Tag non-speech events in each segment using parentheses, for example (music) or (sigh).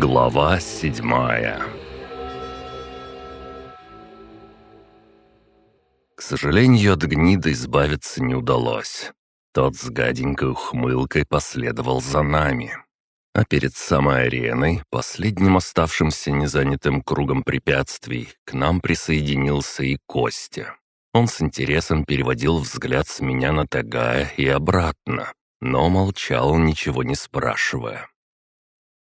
Глава седьмая К сожалению, от гнида избавиться не удалось. Тот с гаденькой ухмылкой последовал за нами. А перед самой ареной, последним оставшимся незанятым кругом препятствий, к нам присоединился и Костя. Он с интересом переводил взгляд с меня на Тагая и обратно, но молчал, ничего не спрашивая.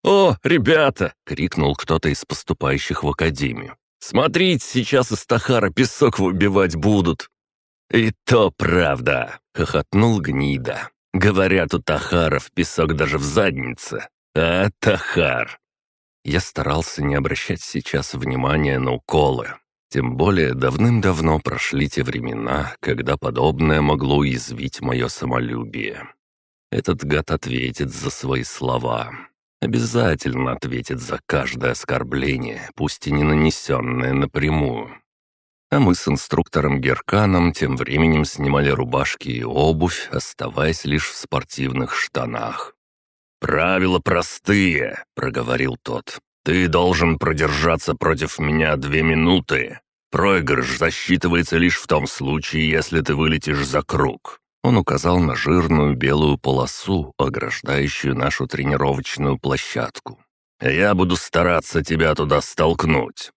«О, ребята!» — крикнул кто-то из поступающих в академию. «Смотрите, сейчас из Тахара песок выбивать будут!» «И то правда!» — хохотнул гнида. «Говорят, у Тахаров песок даже в заднице. А, Тахар!» Я старался не обращать сейчас внимания на уколы. Тем более давным-давно прошли те времена, когда подобное могло уязвить мое самолюбие. Этот гад ответит за свои слова. Обязательно ответит за каждое оскорбление, пусть и не нанесенное напрямую. А мы с инструктором Герканом тем временем снимали рубашки и обувь, оставаясь лишь в спортивных штанах. «Правила простые», — проговорил тот. «Ты должен продержаться против меня две минуты. Проигрыш засчитывается лишь в том случае, если ты вылетишь за круг. Он указал на жирную белую полосу, ограждающую нашу тренировочную площадку. «Я буду стараться тебя туда столкнуть».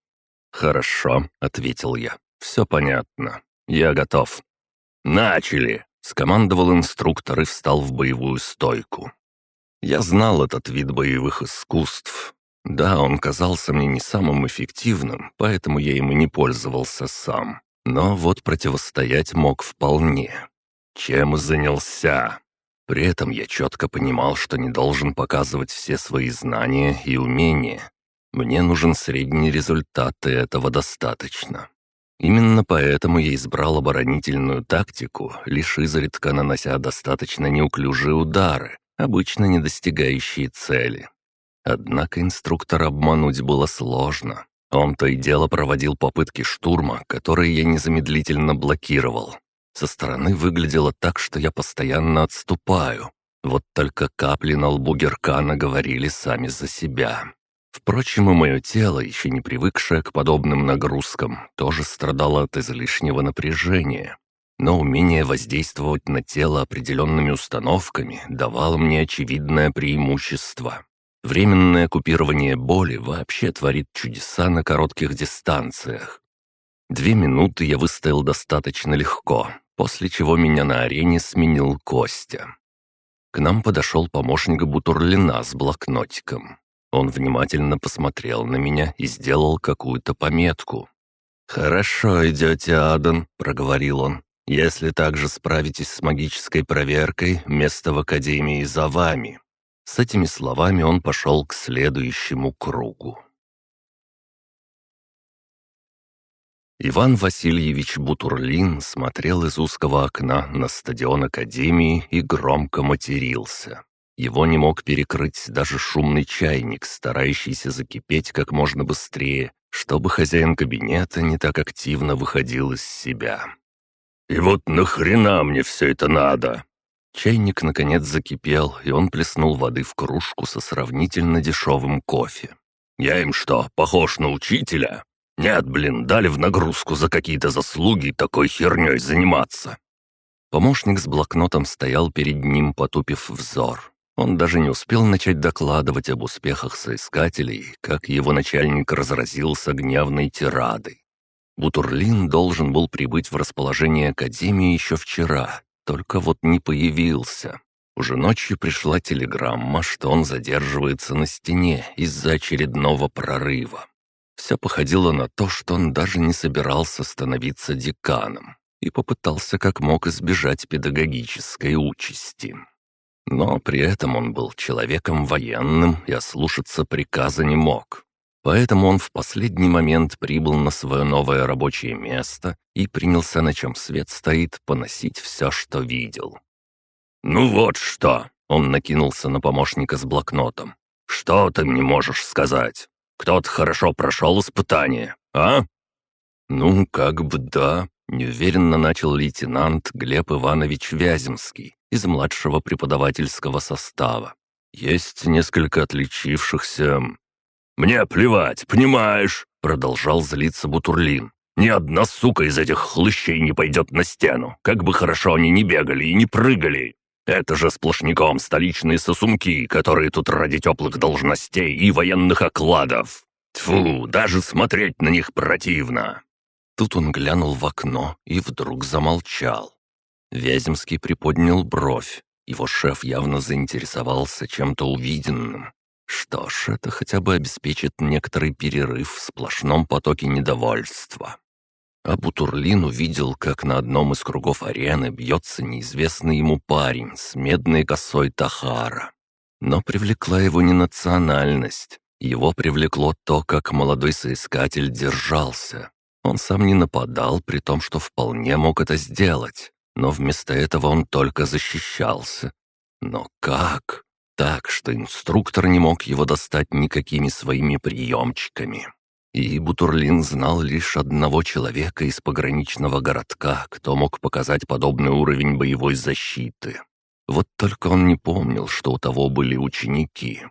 «Хорошо», — ответил я. «Все понятно. Я готов». «Начали!» — скомандовал инструктор и встал в боевую стойку. Я знал этот вид боевых искусств. Да, он казался мне не самым эффективным, поэтому я им и не пользовался сам. Но вот противостоять мог вполне. Чем занялся? При этом я четко понимал, что не должен показывать все свои знания и умения. Мне нужен средний результат, и этого достаточно. Именно поэтому я избрал оборонительную тактику, лишь изредка нанося достаточно неуклюжие удары, обычно не достигающие цели. Однако инструктора обмануть было сложно. Он то и дело проводил попытки штурма, которые я незамедлительно блокировал. Со стороны выглядело так, что я постоянно отступаю. Вот только капли на лбу Геркана говорили сами за себя. Впрочем, и мое тело, еще не привыкшее к подобным нагрузкам, тоже страдало от излишнего напряжения. Но умение воздействовать на тело определенными установками давало мне очевидное преимущество. Временное купирование боли вообще творит чудеса на коротких дистанциях. Две минуты я выстоял достаточно легко, после чего меня на арене сменил Костя. К нам подошел помощник Бутурлина с блокнотиком. Он внимательно посмотрел на меня и сделал какую-то пометку. «Хорошо идете, Адан», — проговорил он. «Если также справитесь с магической проверкой, место в Академии за вами». С этими словами он пошел к следующему кругу. Иван Васильевич Бутурлин смотрел из узкого окна на стадион Академии и громко матерился. Его не мог перекрыть даже шумный чайник, старающийся закипеть как можно быстрее, чтобы хозяин кабинета не так активно выходил из себя. «И вот нахрена мне все это надо?» Чайник, наконец, закипел, и он плеснул воды в кружку со сравнительно дешевым кофе. «Я им что, похож на учителя? Нет, блин, дали в нагрузку за какие-то заслуги такой херней заниматься. Помощник с блокнотом стоял перед ним, потупив взор. Он даже не успел начать докладывать об успехах соискателей, как его начальник разразился гневной тирадой. Бутурлин должен был прибыть в расположение Академии еще вчера, только вот не появился. Уже ночью пришла телеграмма, что он задерживается на стене из-за очередного прорыва. Все походило на то, что он даже не собирался становиться деканом и попытался как мог избежать педагогической участи. Но при этом он был человеком военным и ослушаться приказа не мог. Поэтому он в последний момент прибыл на свое новое рабочее место и принялся, на чем свет стоит, поносить все, что видел. «Ну вот что!» — он накинулся на помощника с блокнотом. «Что ты мне можешь сказать?» Кто-то хорошо прошел испытание, а?» «Ну, как бы да», — неуверенно начал лейтенант Глеб Иванович Вяземский из младшего преподавательского состава. «Есть несколько отличившихся...» «Мне плевать, понимаешь?» — продолжал злиться Бутурлин. «Ни одна сука из этих хлыщей не пойдет на стену, как бы хорошо они ни бегали и не прыгали. Это же сплошняком столичные сосунки, которые тут ради теплых должностей и военных окладов. Тфу, даже смотреть на них противно. Тут он глянул в окно и вдруг замолчал. Вяземский приподнял бровь. Его шеф явно заинтересовался чем-то увиденным. Что ж, это хотя бы обеспечит некоторый перерыв в сплошном потоке недовольства. А Бутурлин увидел, как на одном из кругов арены бьется неизвестный ему парень с медной косой Тахара. Но привлекла его не национальность. Его привлекло то, как молодой соискатель держался. Он сам не нападал, при том, что вполне мог это сделать. Но вместо этого он только защищался. Но как? Так, что инструктор не мог его достать никакими своими приемчиками. И Бутурлин знал лишь одного человека из пограничного городка, кто мог показать подобный уровень боевой защиты. Вот только он не помнил, что у того были ученики.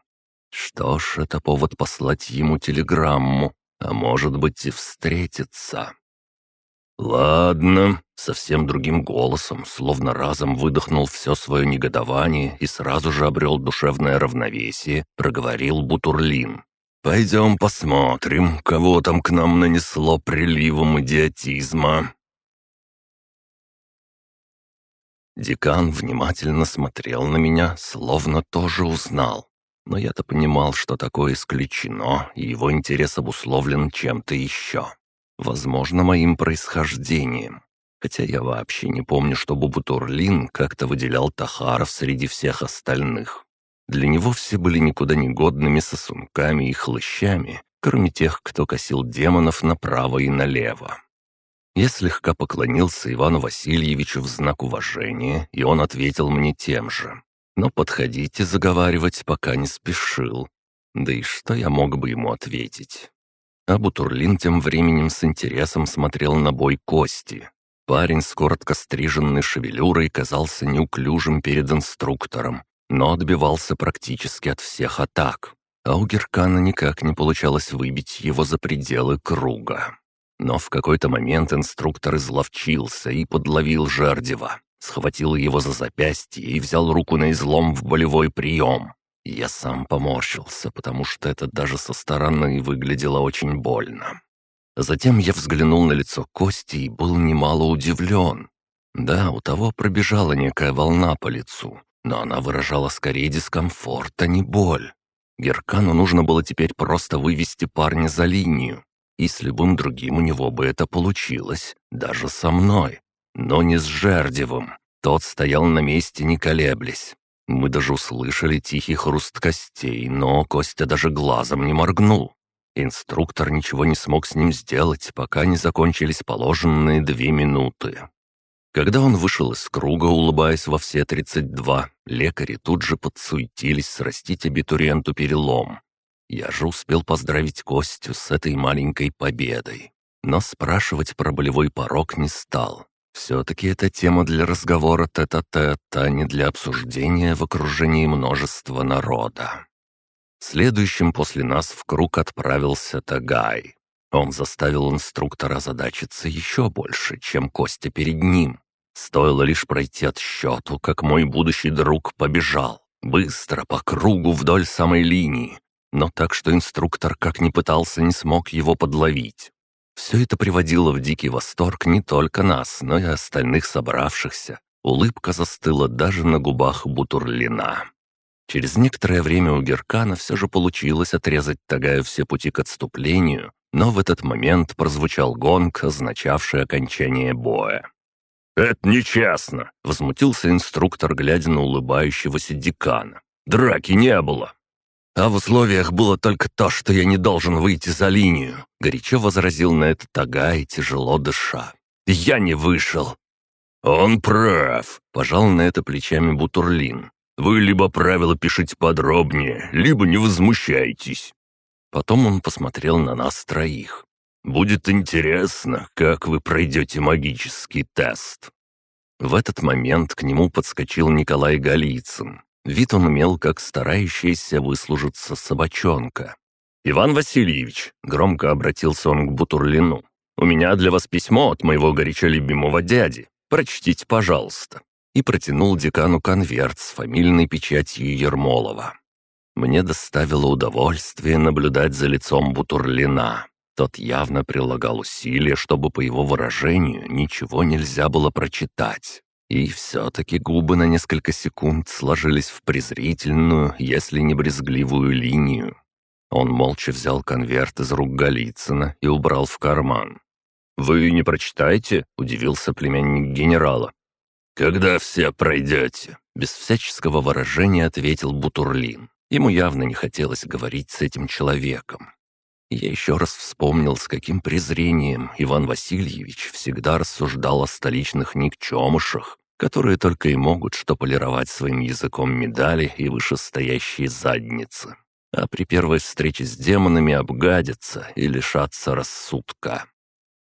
Что ж, это повод послать ему телеграмму, а может быть и встретиться. «Ладно», — совсем другим голосом, словно разом выдохнул все свое негодование и сразу же обрел душевное равновесие, проговорил Бутурлин. «Пойдем посмотрим, кого там к нам нанесло приливом идиотизма». Декан внимательно смотрел на меня, словно тоже узнал. Но я-то понимал, что такое исключено, и его интерес обусловлен чем-то еще. Возможно, моим происхождением. Хотя я вообще не помню, чтобы Бутурлин как-то выделял Тахаров среди всех остальных. Для него все были никуда не годными сосунками и хлыщами, кроме тех, кто косил демонов направо и налево. Я слегка поклонился Ивану Васильевичу в знак уважения, и он ответил мне тем же. Но подходить и заговаривать пока не спешил. Да и что я мог бы ему ответить? А Бутурлин тем временем с интересом смотрел на бой Кости. Парень с коротко стриженной шевелюрой казался неуклюжим перед инструктором, но отбивался практически от всех атак, а у Геркана никак не получалось выбить его за пределы круга. Но в какой-то момент инструктор изловчился и подловил Жердева, схватил его за запястье и взял руку на излом в болевой прием. Я сам поморщился, потому что это даже со стороны выглядело очень больно. Затем я взглянул на лицо Кости и был немало удивлен. Да, у того пробежала некая волна по лицу, но она выражала скорее дискомфорт, а не боль. Геркану нужно было теперь просто вывести парня за линию, и с любым другим у него бы это получилось, даже со мной. Но не с Жердевым. Тот стоял на месте, не колеблясь. Мы даже услышали тихий хруст костей, но Костя даже глазом не моргнул. Инструктор ничего не смог с ним сделать, пока не закончились положенные две минуты. Когда он вышел из круга, улыбаясь во все 32, лекари тут же подсуетились срастить абитуриенту перелом. Я же успел поздравить Костю с этой маленькой победой. Но спрашивать про болевой порог не стал. Все-таки это тема для разговора тет-а-тет, -а, а не для обсуждения в окружении множества народа. Следующим после нас в круг отправился Тагай. Он заставил инструктора задачиться еще больше, чем Костя перед ним. Стоило лишь пройти отсчету, как мой будущий друг побежал. Быстро, по кругу, вдоль самой линии. Но так, что инструктор, как ни пытался, не смог его подловить. Все это приводило в дикий восторг не только нас, но и остальных собравшихся. Улыбка застыла даже на губах Бутурлина. Через некоторое время у Геркана все же получилось отрезать Тагаю все пути к отступлению, но в этот момент прозвучал гонг, означавший окончание боя. «Это нечестно!» — возмутился инструктор, глядя на улыбающегося декана. «Драки не было!» «А в условиях было только то, что я не должен выйти за линию», — горячо возразил на это Тагай, тяжело дыша. «Я не вышел». «Он прав», — пожал на это плечами Бутурлин. «Вы либо правила пишите подробнее, либо не возмущайтесь». Потом он посмотрел на нас троих. «Будет интересно, как вы пройдете магический тест». В этот момент к нему подскочил Николай Голицын. Вид он имел, как старающаяся выслужиться собачонка. «Иван Васильевич», — громко обратился он к Бутурлину, «у меня для вас письмо от моего горячо любимого дяди. Прочтите, пожалуйста». И протянул декану конверт с фамильной печатью Ермолова. Мне доставило удовольствие наблюдать за лицом Бутурлина. Тот явно прилагал усилия, чтобы, по его выражению, ничего нельзя было прочитать. И все-таки губы на несколько секунд сложились в презрительную, если не брезгливую линию. Он молча взял конверт из рук Голицына и убрал в карман. «Вы не прочитаете?» — удивился племянник генерала. «Когда все пройдете?» — без всяческого выражения ответил Бутурлин. Ему явно не хотелось говорить с этим человеком. Я еще раз вспомнил, с каким презрением Иван Васильевич всегда рассуждал о столичных никчемышах, которые только и могут что полировать своим языком медали и вышестоящие задницы, а при первой встрече с демонами обгадятся и лишатся рассудка.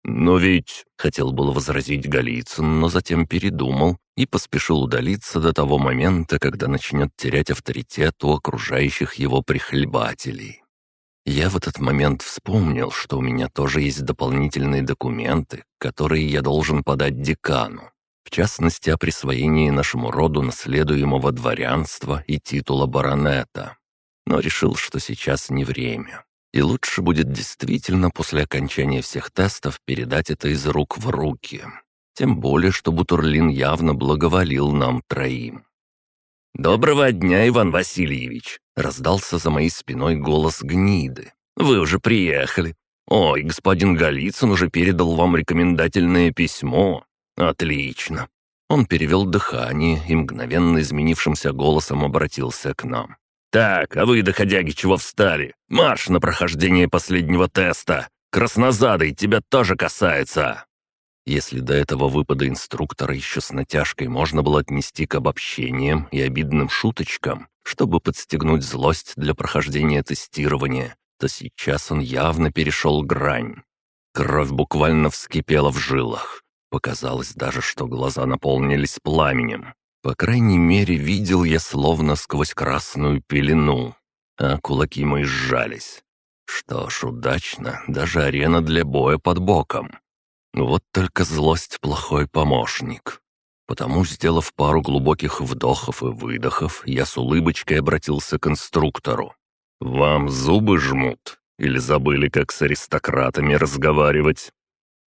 «Но ведь...» — хотел было возразить Голицын, но затем передумал и поспешил удалиться до того момента, когда начнет терять авторитет у окружающих его прихлебателей. Я в этот момент вспомнил, что у меня тоже есть дополнительные документы, которые я должен подать декану в частности о присвоении нашему роду наследуемого дворянства и титула баронета. Но решил, что сейчас не время. И лучше будет действительно после окончания всех тестов передать это из рук в руки. Тем более, что Бутурлин явно благоволил нам троим. «Доброго дня, Иван Васильевич!» — раздался за моей спиной голос гниды. «Вы уже приехали. Ой, господин Голицын уже передал вам рекомендательное письмо. «Отлично». Он перевел дыхание и мгновенно изменившимся голосом обратился к нам. «Так, а вы, доходяги, чего встали? Марш на прохождение последнего теста! Краснозадый, тебя тоже касается!» Если до этого выпада инструктора еще с натяжкой можно было отнести к обобщениям и обидным шуточкам, чтобы подстегнуть злость для прохождения тестирования, то сейчас он явно перешел грань. Кровь буквально вскипела в жилах. Показалось даже, что глаза наполнились пламенем. По крайней мере, видел я словно сквозь красную пелену, а кулаки мои сжались. Что ж, удачно, даже арена для боя под боком. Вот только злость плохой помощник. Потому, сделав пару глубоких вдохов и выдохов, я с улыбочкой обратился к инструктору. «Вам зубы жмут? Или забыли, как с аристократами разговаривать?»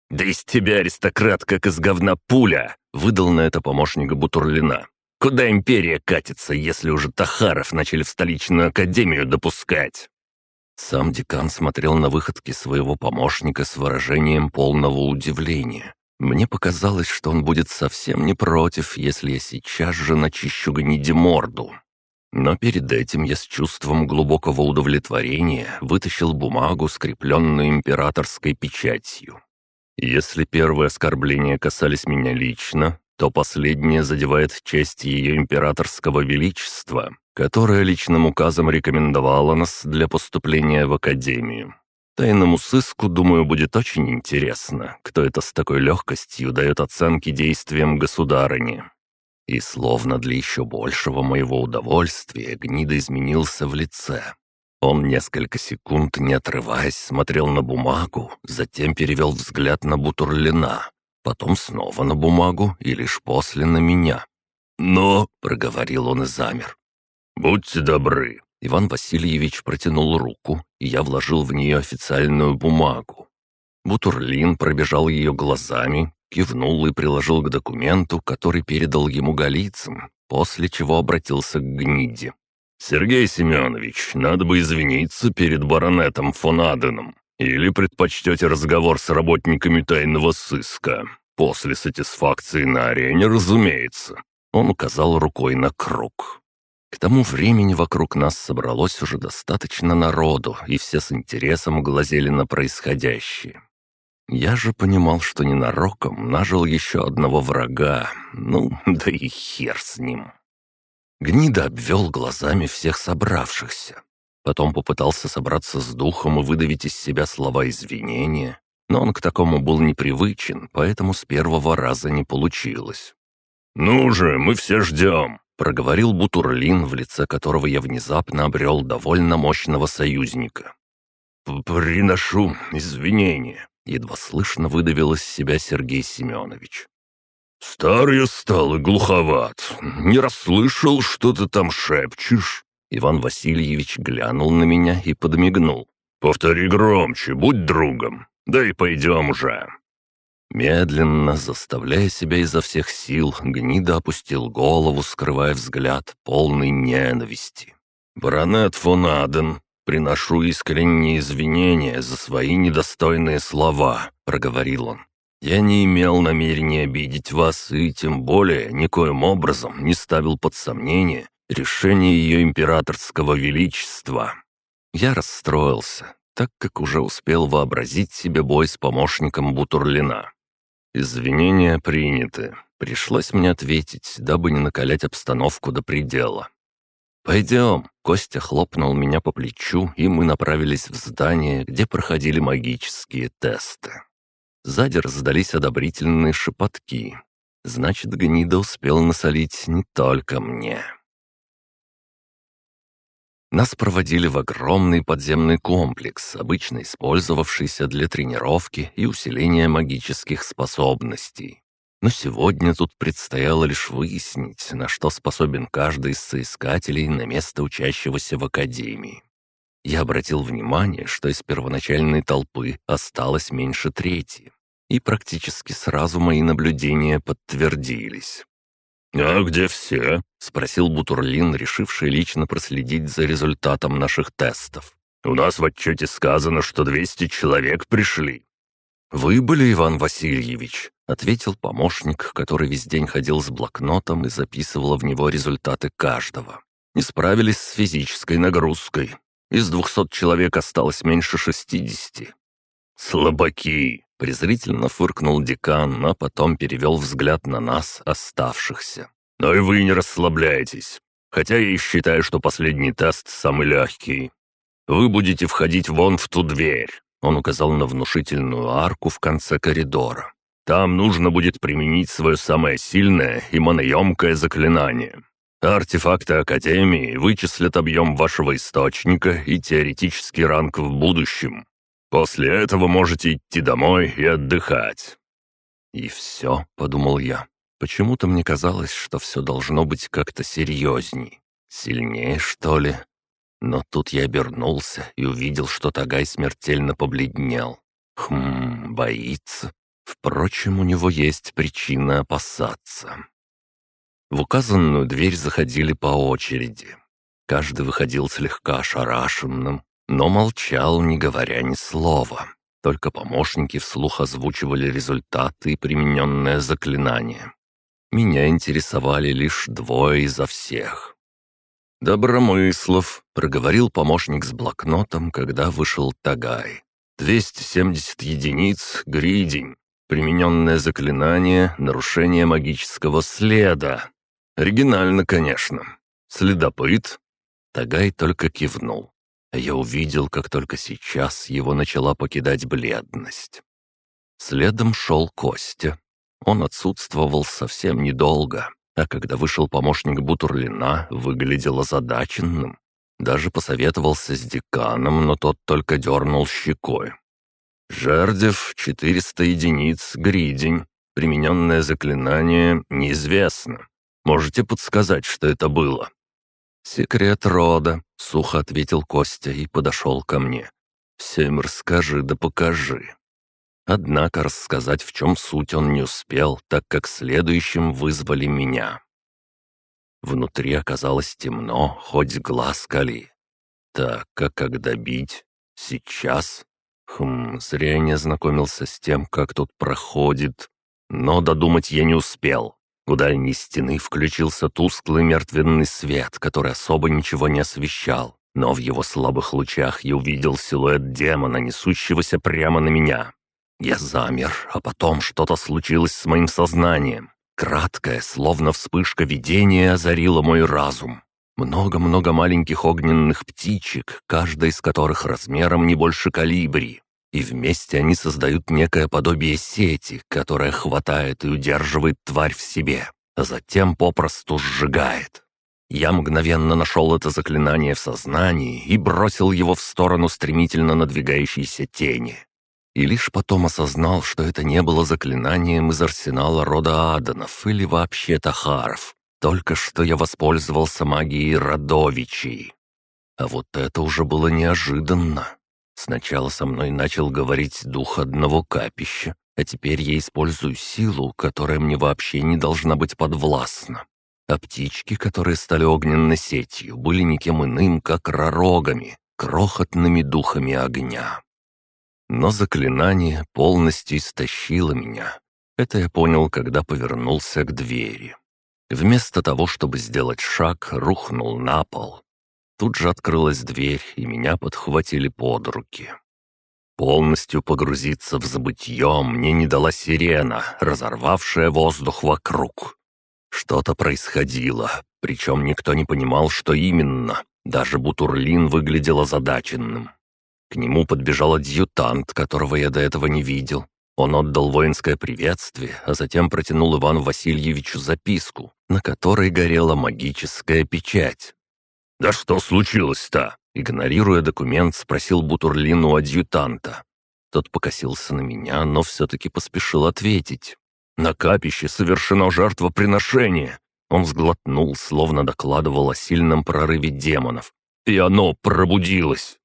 «Да из тебя, аристократ, как из говна пуля!» — выдал на это помощника Бутурлина. «Куда империя катится, если уже Тахаров начали в столичную академию допускать?» Сам декан смотрел на выходки своего помощника с выражением полного удивления. Мне показалось, что он будет совсем не против, если я сейчас же начищу гниде морду. Но перед этим я с чувством глубокого удовлетворения вытащил бумагу, скрепленную императорской печатью. Если первые оскорбления касались меня лично, то последнее задевает честь ее императорского величества, которое личным указом рекомендовало нас для поступления в академию. Тайному сыску, думаю, будет очень интересно, кто это с такой легкостью дает оценки действиям государыни. И словно для еще большего моего удовольствия гнида изменился в лице. Он несколько секунд, не отрываясь, смотрел на бумагу, затем перевел взгляд на Бутурлина, потом снова на бумагу и лишь после на меня. «Но», — проговорил он и замер. «Будьте добры». Иван Васильевич протянул руку, и я вложил в нее официальную бумагу. Бутурлин пробежал ее глазами, кивнул и приложил к документу, который передал ему Голицын, после чего обратился к гниде. «Сергей Семенович, надо бы извиниться перед баронетом фон Аденом. Или предпочтете разговор с работниками тайного сыска? После сатисфакции на арене, разумеется». Он указал рукой на круг. К тому времени вокруг нас собралось уже достаточно народу, и все с интересом глазели на происходящее. Я же понимал, что ненароком нажил еще одного врага, ну, (laughs) да и хер с ним. Гнида обвел глазами всех собравшихся. Потом попытался собраться с духом и выдавить из себя слова извинения, но он к такому был непривычен, поэтому с первого раза не получилось. «Ну же, мы все ждем», — проговорил Бутурлин, в лице которого я внезапно обрел довольно мощного союзника. приношу извинения», — едва слышно выдавил из себя Сергей Семенович. «Старый стал и глуховат. Не расслышал, что ты там шепчешь». Иван Васильевич глянул на меня и подмигнул. «Повтори громче, будь другом. Да и пойдем уже». Медленно, заставляя себя изо всех сил, гнида опустил голову, скрывая взгляд, полный ненависти. «Баронет фон Аден, приношу искренние извинения за свои недостойные слова», — проговорил он. «Я не имел намерения обидеть вас и тем более никоим образом не ставил под сомнение решение ее императорского величества». Я расстроился, так как уже успел вообразить себе бой с помощником Бутурлина. «Извинения приняты. Пришлось мне ответить, дабы не накалять обстановку до предела. «Пойдем!» — Костя хлопнул меня по плечу, и мы направились в здание, где проходили магические тесты. Сзади раздались одобрительные шепотки. Значит, гнида успел насолить не только мне. Нас проводили в огромный подземный комплекс, обычно использовавшийся для тренировки и усиления магических способностей. Но сегодня тут предстояло лишь выяснить, на что способен каждый из соискателей на место учащегося в академии. Я обратил внимание, что из первоначальной толпы осталось меньше трети, и практически сразу мои наблюдения подтвердились. «А где все?» — спросил Бутурлин, решивший лично проследить за результатом наших тестов. «У нас в отчете сказано, что 200 человек пришли». «Вы были, Иван Васильевич?» — ответил помощник, который весь день ходил с блокнотом и записывал в него результаты каждого. «Не справились с физической нагрузкой. Из двухсот человек осталось меньше шестидесяти». «Слабаки!» — презрительно фыркнул декан, а потом перевел взгляд на нас, оставшихся. «Но и вы не расслабляйтесь. Хотя я и считаю, что последний тест самый легкий. Вы будете входить вон в ту дверь». Он указал на внушительную арку в конце коридора. «Там нужно будет применить свое самое сильное и моноемкое заклинание. Артефакты Академии вычислят объем вашего источника и теоретический ранг в будущем. После этого можете идти домой и отдыхать». «И все», — подумал я. Почему-то мне казалось, что все должно быть как-то серьезней. Сильнее, что ли? Но тут я обернулся и увидел, что Тагай смертельно побледнел. Хм, боится. Впрочем, у него есть причина опасаться. В указанную дверь заходили по очереди. Каждый выходил слегка ошарашенным, но молчал, не говоря ни слова. Только помощники вслух озвучивали результаты и примененное заклинание. Меня интересовали лишь двое изо всех. «Добромыслов», — проговорил помощник с блокнотом, когда вышел Тагай. «270 единиц, гридень. Примененное заклинание — нарушение магического следа. Оригинально, конечно. Следопыт?» Тагай только кивнул я увидел, как только сейчас его начала покидать бледность. Следом шел Костя. Он отсутствовал совсем недолго, а когда вышел помощник Бутурлина, выглядел озадаченным. Даже посоветовался с деканом, но тот только дернул щекой. «Жердев, 400 единиц, гридень. Примененное заклинание неизвестно. Можете подсказать, что это было?» «Секрет рода», — сухо ответил Костя и подошел ко мне. «Всем расскажи да покажи». Однако рассказать, в чем суть, он не успел, так как следующим вызвали меня. Внутри оказалось темно, хоть глаз кали. Так, а как добить? Сейчас? Хм, зря я не ознакомился с тем, как тут проходит. Но додумать я не успел. У дальней стены включился тусклый мертвенный свет, который особо ничего не освещал. Но в его слабых лучах я увидел силуэт демона, несущегося прямо на меня. Я замер, а потом что-то случилось с моим сознанием. Краткое, словно вспышка видения, озарило мой разум. Много-много маленьких огненных птичек, каждая из которых размером не больше калибри и вместе они создают некое подобие сети, которая хватает и удерживает тварь в себе, а затем попросту сжигает. Я мгновенно нашел это заклинание в сознании и бросил его в сторону стремительно надвигающейся тени. И лишь потом осознал, что это не было заклинанием из арсенала рода Аданов или вообще Тахаров. Только что я воспользовался магией Родовичей. А вот это уже было неожиданно. Сначала со мной начал говорить дух одного капища, а теперь я использую силу, которая мне вообще не должна быть подвластна. А птички, которые стали огненной сетью, были никем иным, как ророгами, крохотными духами огня. Но заклинание полностью истощило меня. Это я понял, когда повернулся к двери. Вместо того, чтобы сделать шаг, рухнул на пол. Тут же открылась дверь, и меня подхватили под руки. Полностью погрузиться в забытье мне не дала сирена, разорвавшая воздух вокруг. Что-то происходило, причем никто не понимал, что именно. Даже Бутурлин выглядел озадаченным. К нему подбежал адъютант, которого я до этого не видел. Он отдал воинское приветствие, а затем протянул Ивану Васильевичу записку, на которой горела магическая печать. «Да что случилось-то?» Игнорируя документ, спросил Бутурлин у адъютанта. Тот покосился на меня, но все-таки поспешил ответить. «На капище совершено жертвоприношение!» Он сглотнул, словно докладывал о сильном прорыве демонов. «И оно пробудилось!